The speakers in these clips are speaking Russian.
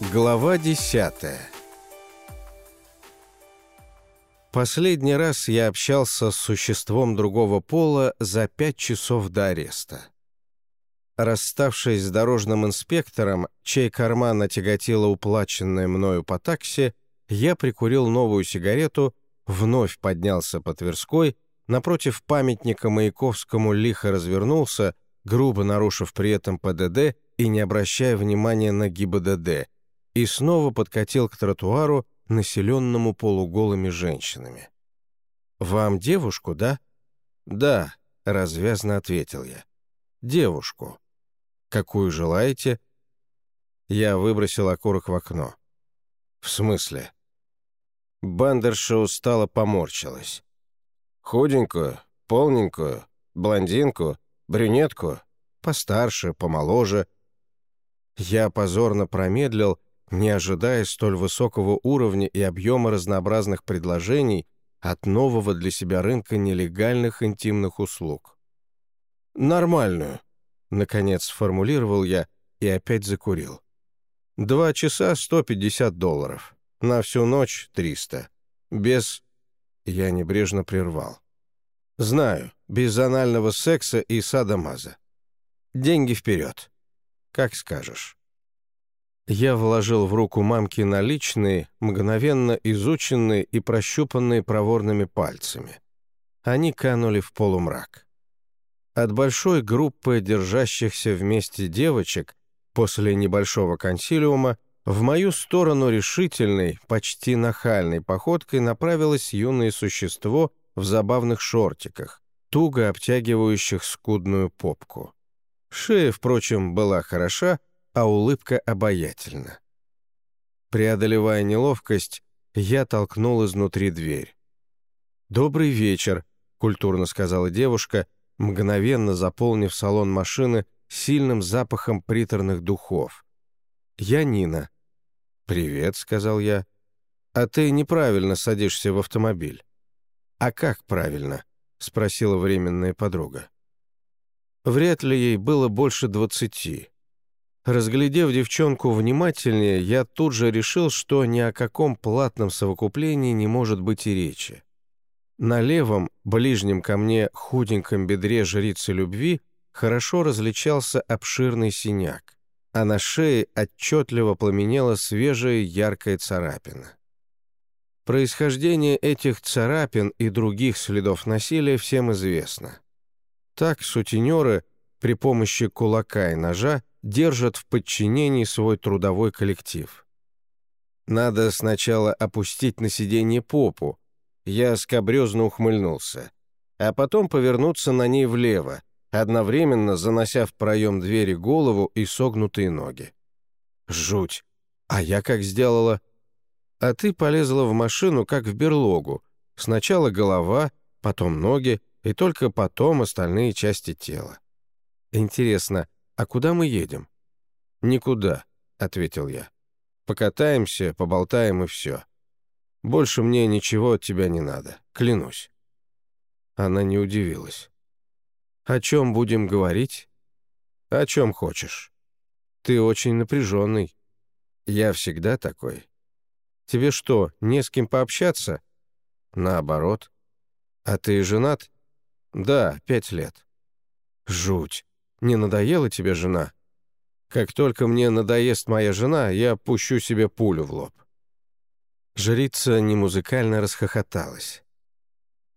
Глава 10 Последний раз я общался с существом другого пола за пять часов до ареста. Расставшись с дорожным инспектором, чей карман отяготило уплаченное мною по такси, я прикурил новую сигарету, вновь поднялся по Тверской, напротив памятника Маяковскому лихо развернулся, грубо нарушив при этом ПДД и не обращая внимания на ГИБДД, и снова подкатил к тротуару, населенному полуголыми женщинами. «Вам девушку, да?» «Да», — развязно ответил я. «Девушку». «Какую желаете?» Я выбросил окурок в окно. «В смысле?» Бандерша устало поморщилась. «Худенькую, полненькую, блондинку, брюнетку, постарше, помоложе». Я позорно промедлил, не ожидая столь высокого уровня и объема разнообразных предложений от нового для себя рынка нелегальных интимных услуг. «Нормальную», — наконец сформулировал я и опять закурил. «Два часа 150 долларов, на всю ночь 300, без...» Я небрежно прервал. «Знаю, без анального секса и садомаза. Деньги вперед. Как скажешь». Я вложил в руку мамки наличные, мгновенно изученные и прощупанные проворными пальцами. Они канули в полумрак. От большой группы держащихся вместе девочек после небольшого консилиума в мою сторону решительной, почти нахальной походкой направилось юное существо в забавных шортиках, туго обтягивающих скудную попку. Шея, впрочем, была хороша, а улыбка обаятельна. Преодолевая неловкость, я толкнул изнутри дверь. «Добрый вечер», — культурно сказала девушка, мгновенно заполнив салон машины сильным запахом приторных духов. «Я Нина». «Привет», — сказал я. «А ты неправильно садишься в автомобиль». «А как правильно?» — спросила временная подруга. Вряд ли ей было больше двадцати. Разглядев девчонку внимательнее, я тут же решил, что ни о каком платном совокуплении не может быть и речи. На левом, ближнем ко мне худеньком бедре жрицы любви хорошо различался обширный синяк, а на шее отчетливо пламенела свежая яркая царапина. Происхождение этих царапин и других следов насилия всем известно. Так сутенеры при помощи кулака и ножа держат в подчинении свой трудовой коллектив. Надо сначала опустить на сиденье попу, я скобрезно ухмыльнулся, а потом повернуться на ней влево, одновременно занося в проем двери голову и согнутые ноги. Жуть! А я как сделала? А ты полезла в машину, как в берлогу. Сначала голова, потом ноги, и только потом остальные части тела. Интересно, «А куда мы едем?» «Никуда», — ответил я. «Покатаемся, поболтаем и все. Больше мне ничего от тебя не надо, клянусь». Она не удивилась. «О чем будем говорить?» «О чем хочешь. Ты очень напряженный. Я всегда такой. Тебе что, не с кем пообщаться?» «Наоборот. А ты женат?» «Да, пять лет». «Жуть. Не надоела тебе жена? Как только мне надоест моя жена, я пущу себе пулю в лоб». Жрица немузыкально расхохоталась.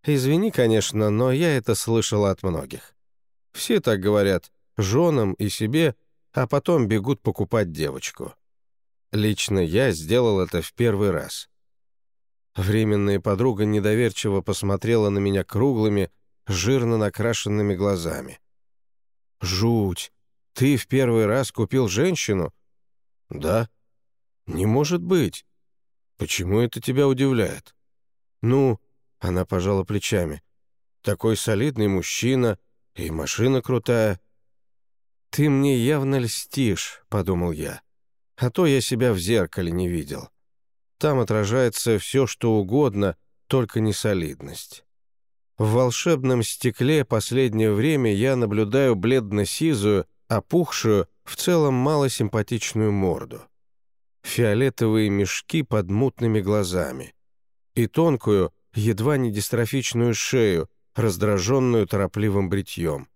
«Извини, конечно, но я это слышала от многих. Все так говорят, женам и себе, а потом бегут покупать девочку. Лично я сделал это в первый раз». Временная подруга недоверчиво посмотрела на меня круглыми, жирно накрашенными глазами. «Жуть! Ты в первый раз купил женщину?» «Да». «Не может быть. Почему это тебя удивляет?» «Ну...» — она пожала плечами. «Такой солидный мужчина, и машина крутая». «Ты мне явно льстишь», — подумал я. «А то я себя в зеркале не видел. Там отражается все, что угодно, только не солидность». В волшебном стекле последнее время я наблюдаю бледно-сизую, опухшую, в целом малосимпатичную морду. Фиолетовые мешки под мутными глазами и тонкую, едва не дистрофичную шею, раздраженную торопливым бритьем,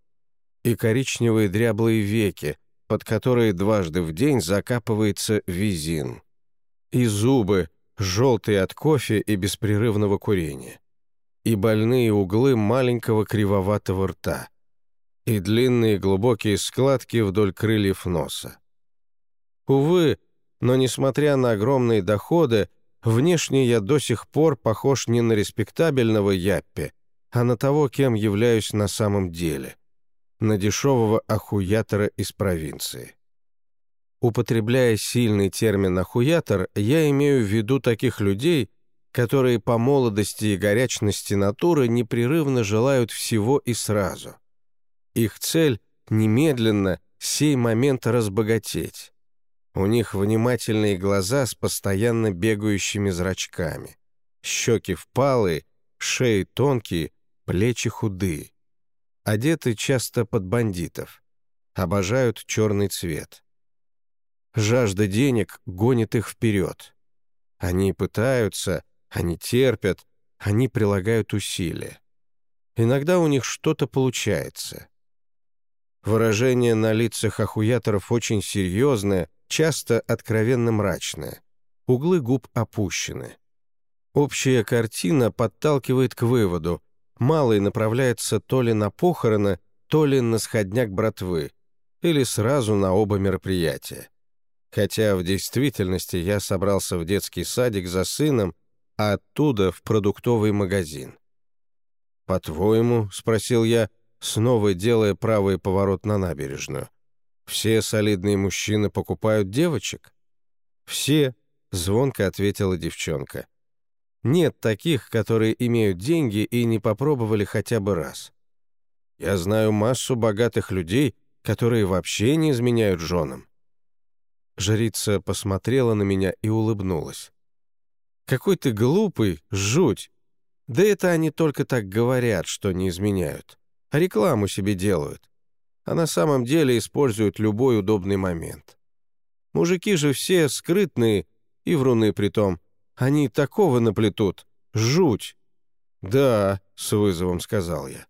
и коричневые дряблые веки, под которые дважды в день закапывается визин, и зубы, желтые от кофе и беспрерывного курения, и больные углы маленького кривоватого рта, и длинные глубокие складки вдоль крыльев носа. Увы, но несмотря на огромные доходы, внешне я до сих пор похож не на респектабельного Яппи, а на того, кем являюсь на самом деле, на дешевого ахуятора из провинции. Употребляя сильный термин «ахуятор», я имею в виду таких людей, которые по молодости и горячности натуры непрерывно желают всего и сразу. Их цель — немедленно, сей момент разбогатеть. У них внимательные глаза с постоянно бегающими зрачками, щеки впалые, шеи тонкие, плечи худые. Одеты часто под бандитов. Обожают черный цвет. Жажда денег гонит их вперед. Они пытаются, они терпят, они прилагают усилия. Иногда у них что-то получается. Выражение на лицах ахуяторов очень серьезное, часто откровенно мрачное. Углы губ опущены. Общая картина подталкивает к выводу, малый направляется то ли на похороны, то ли на сходняк братвы, или сразу на оба мероприятия хотя в действительности я собрался в детский садик за сыном, а оттуда в продуктовый магазин. «По-твоему?» — спросил я, снова делая правый поворот на набережную. «Все солидные мужчины покупают девочек?» «Все», — звонко ответила девчонка. «Нет таких, которые имеют деньги и не попробовали хотя бы раз. Я знаю массу богатых людей, которые вообще не изменяют женам. Жрица посмотрела на меня и улыбнулась. «Какой ты глупый, жуть! Да это они только так говорят, что не изменяют. Рекламу себе делают. А на самом деле используют любой удобный момент. Мужики же все скрытные и вруны притом. Они такого наплетут. Жуть!» «Да», — с вызовом сказал я.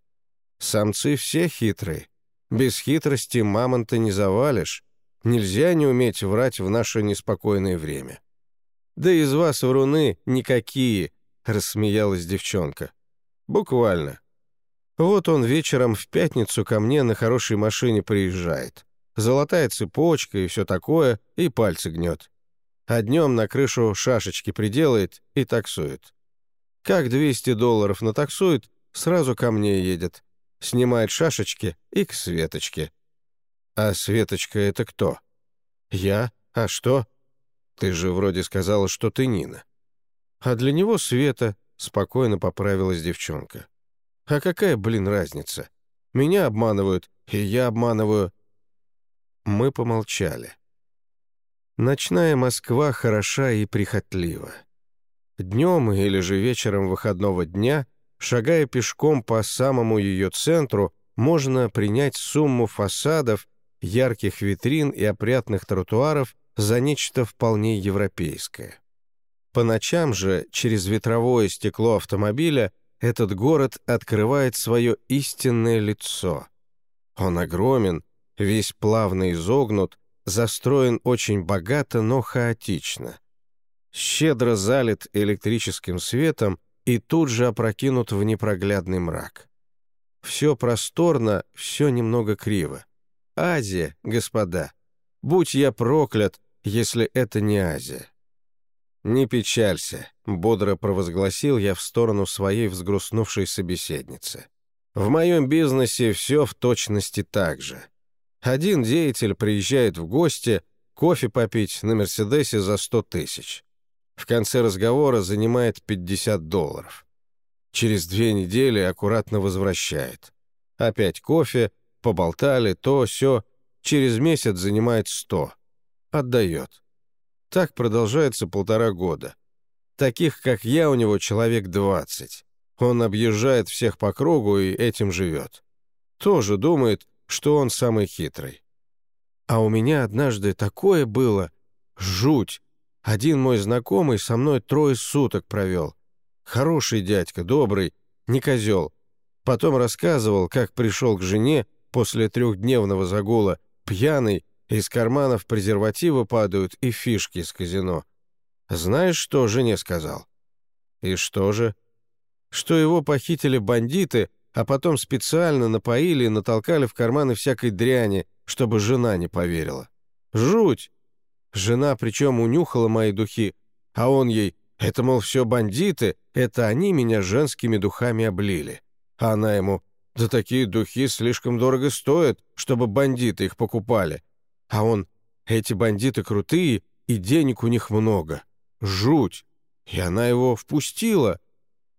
«Самцы все хитрые. Без хитрости мамонта не завалишь, Нельзя не уметь врать в наше неспокойное время. «Да из вас вруны никакие», — рассмеялась девчонка. «Буквально. Вот он вечером в пятницу ко мне на хорошей машине приезжает. Золотая цепочка и все такое, и пальцы гнет. А днем на крышу шашечки приделает и таксует. Как 200 долларов натаксует, сразу ко мне едет. Снимает шашечки и к Светочке. «А Светочка — это кто?» «Я? А что?» «Ты же вроде сказала, что ты Нина». «А для него Света», — спокойно поправилась девчонка. «А какая, блин, разница? Меня обманывают, и я обманываю». Мы помолчали. Ночная Москва хороша и прихотлива. Днем или же вечером выходного дня, шагая пешком по самому ее центру, можно принять сумму фасадов ярких витрин и опрятных тротуаров за нечто вполне европейское. По ночам же, через ветровое стекло автомобиля, этот город открывает свое истинное лицо. Он огромен, весь плавно изогнут, застроен очень богато, но хаотично. Щедро залит электрическим светом и тут же опрокинут в непроглядный мрак. Все просторно, все немного криво. Азия, господа. Будь я проклят, если это не Азия. «Не печалься», — бодро провозгласил я в сторону своей взгрустнувшей собеседницы. «В моем бизнесе все в точности так же. Один деятель приезжает в гости, кофе попить на «Мерседесе» за сто тысяч. В конце разговора занимает 50 долларов. Через две недели аккуратно возвращает. Опять кофе — Поболтали, то, все. Через месяц занимает сто. Отдает. Так продолжается полтора года. Таких, как я, у него человек двадцать. Он объезжает всех по кругу и этим живет. Тоже думает, что он самый хитрый. А у меня однажды такое было. Жуть. Один мой знакомый со мной трое суток провел. Хороший дядька, добрый, не козел. Потом рассказывал, как пришел к жене после трехдневного загула, пьяный, из карманов презервативы падают и фишки из казино. Знаешь, что жене сказал? И что же? Что его похитили бандиты, а потом специально напоили и натолкали в карманы всякой дряни, чтобы жена не поверила. Жуть! Жена причем унюхала мои духи, а он ей «Это, мол, все бандиты, это они меня женскими духами облили». А она ему «Да такие духи слишком дорого стоят, чтобы бандиты их покупали». А он «Эти бандиты крутые, и денег у них много. Жуть!» И она его впустила,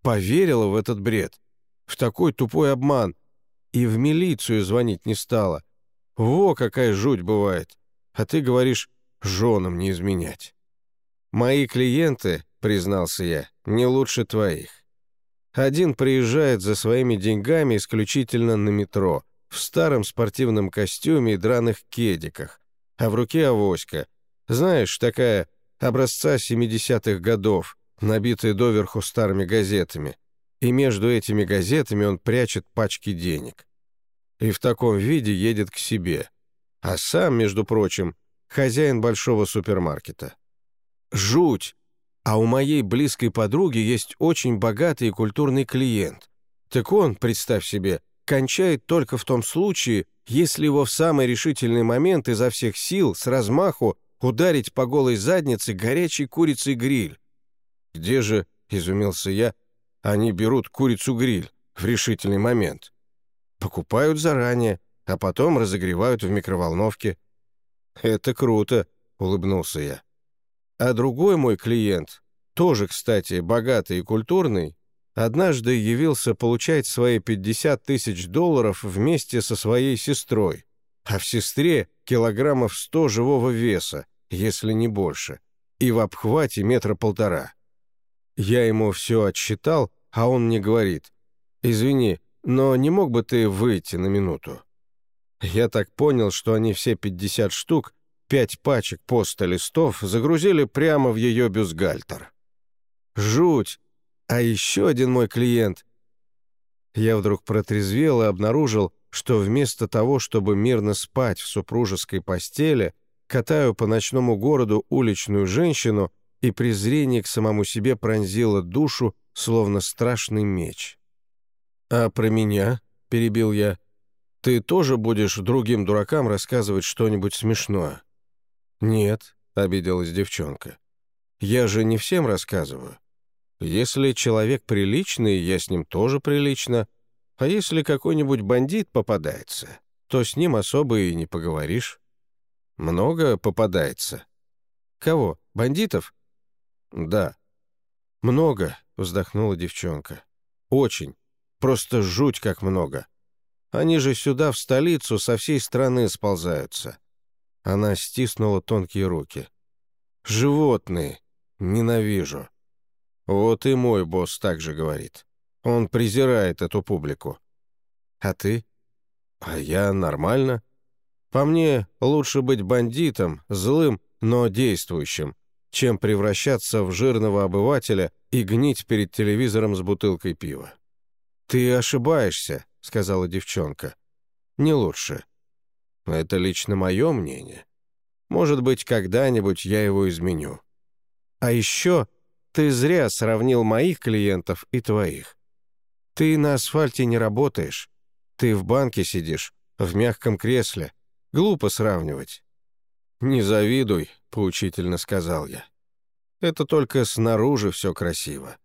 поверила в этот бред, в такой тупой обман, и в милицию звонить не стала. Во какая жуть бывает! А ты говоришь, женам не изменять. Мои клиенты, признался я, не лучше твоих. Один приезжает за своими деньгами исключительно на метро, в старом спортивном костюме и драных кедиках, а в руке авоська. Знаешь, такая образца 70-х годов, набитая доверху старыми газетами. И между этими газетами он прячет пачки денег. И в таком виде едет к себе. А сам, между прочим, хозяин большого супермаркета. Жуть! А у моей близкой подруги есть очень богатый и культурный клиент. Так он, представь себе, кончает только в том случае, если его в самый решительный момент изо всех сил, с размаху, ударить по голой заднице горячей курицей гриль. «Где же, — изумился я, — они берут курицу-гриль в решительный момент? Покупают заранее, а потом разогревают в микроволновке. «Это круто», — улыбнулся я. А другой мой клиент, тоже, кстати, богатый и культурный, однажды явился получать свои 50 тысяч долларов вместе со своей сестрой, а в сестре килограммов 100 живого веса, если не больше, и в обхвате метра полтора. Я ему все отсчитал, а он мне говорит, «Извини, но не мог бы ты выйти на минуту?» Я так понял, что они все 50 штук, пять пачек поста листов, загрузили прямо в ее бюстгальтер. Жуть! А еще один мой клиент. Я вдруг протрезвел и обнаружил, что вместо того, чтобы мирно спать в супружеской постели, катаю по ночному городу уличную женщину, и презрение к самому себе пронзило душу, словно страшный меч. «А про меня?» — перебил я. Ты тоже будешь другим дуракам рассказывать что-нибудь смешное?» «Нет», — обиделась девчонка. «Я же не всем рассказываю. Если человек приличный, я с ним тоже прилично, а если какой-нибудь бандит попадается, то с ним особо и не поговоришь. Много попадается. Кого, бандитов? Да. Много, вздохнула девчонка. Очень. Просто жуть как много. Они же сюда, в столицу, со всей страны сползаются». Она стиснула тонкие руки. «Животные. Ненавижу». Вот и мой босс также говорит. Он презирает эту публику. А ты? А я нормально. По мне, лучше быть бандитом, злым, но действующим, чем превращаться в жирного обывателя и гнить перед телевизором с бутылкой пива. Ты ошибаешься, — сказала девчонка. «Не лучше. Это лично мое мнение. Может быть, когда-нибудь я его изменю. А еще ты зря сравнил моих клиентов и твоих. Ты на асфальте не работаешь. Ты в банке сидишь, в мягком кресле. Глупо сравнивать». «Не завидуй», — поучительно сказал я. «Это только снаружи все красиво.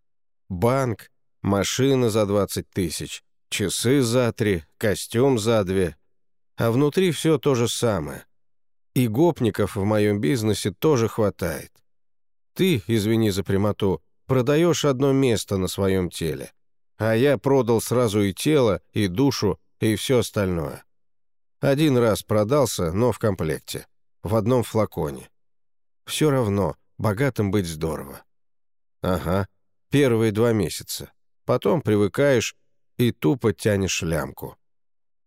Банк, машина за 20 тысяч, Часы за три, костюм за две. А внутри все то же самое. И гопников в моем бизнесе тоже хватает. Ты, извини за прямоту, продаешь одно место на своем теле. А я продал сразу и тело, и душу, и все остальное. Один раз продался, но в комплекте. В одном флаконе. Все равно, богатым быть здорово. Ага, первые два месяца. Потом привыкаешь, и тупо тянешь лямку.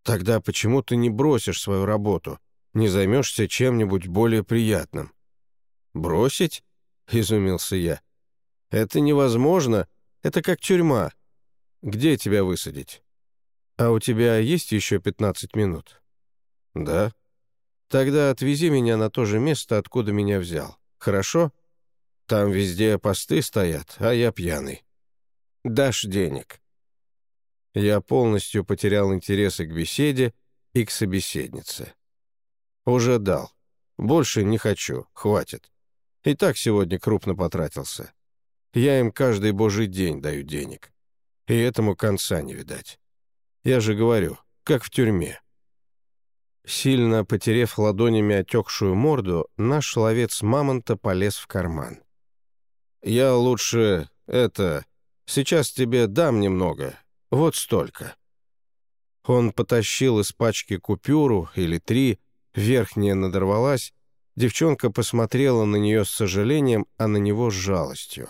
Тогда почему ты не бросишь свою работу, не займешься чем-нибудь более приятным? Бросить? — изумился я. «Это невозможно. Это как тюрьма. Где тебя высадить? А у тебя есть еще 15 минут?» «Да». «Тогда отвези меня на то же место, откуда меня взял. Хорошо? Там везде посты стоят, а я пьяный. Дашь денег». Я полностью потерял интересы к беседе и к собеседнице. «Уже дал. Больше не хочу, хватит. И так сегодня крупно потратился. Я им каждый божий день даю денег. И этому конца не видать. Я же говорю, как в тюрьме». Сильно потерев ладонями отекшую морду, наш ловец мамонта полез в карман. «Я лучше... это... Сейчас тебе дам немного. Вот столько». Он потащил из пачки купюру или три, верхняя надорвалась, девчонка посмотрела на нее с сожалением, а на него с жалостью.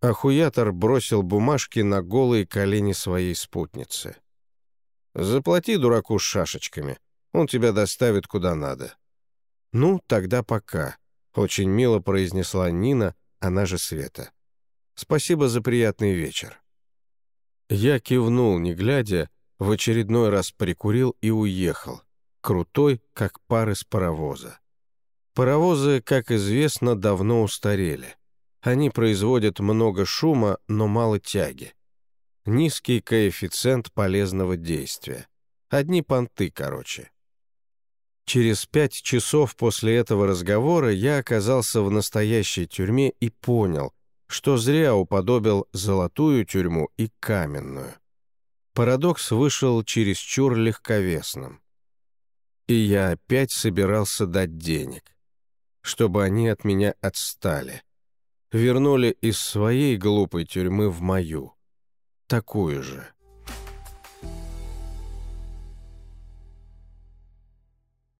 Ахуятор бросил бумажки на голые колени своей спутницы. «Заплати дураку с шашечками», он тебя доставит куда надо». «Ну, тогда пока», — очень мило произнесла Нина, она же Света. «Спасибо за приятный вечер». Я кивнул, не глядя, в очередной раз прикурил и уехал, крутой, как пар из паровоза. Паровозы, как известно, давно устарели. Они производят много шума, но мало тяги. Низкий коэффициент полезного действия. Одни понты, короче. Через пять часов после этого разговора я оказался в настоящей тюрьме и понял, что зря уподобил золотую тюрьму и каменную. Парадокс вышел чересчур легковесным. И я опять собирался дать денег, чтобы они от меня отстали. Вернули из своей глупой тюрьмы в мою. Такую же.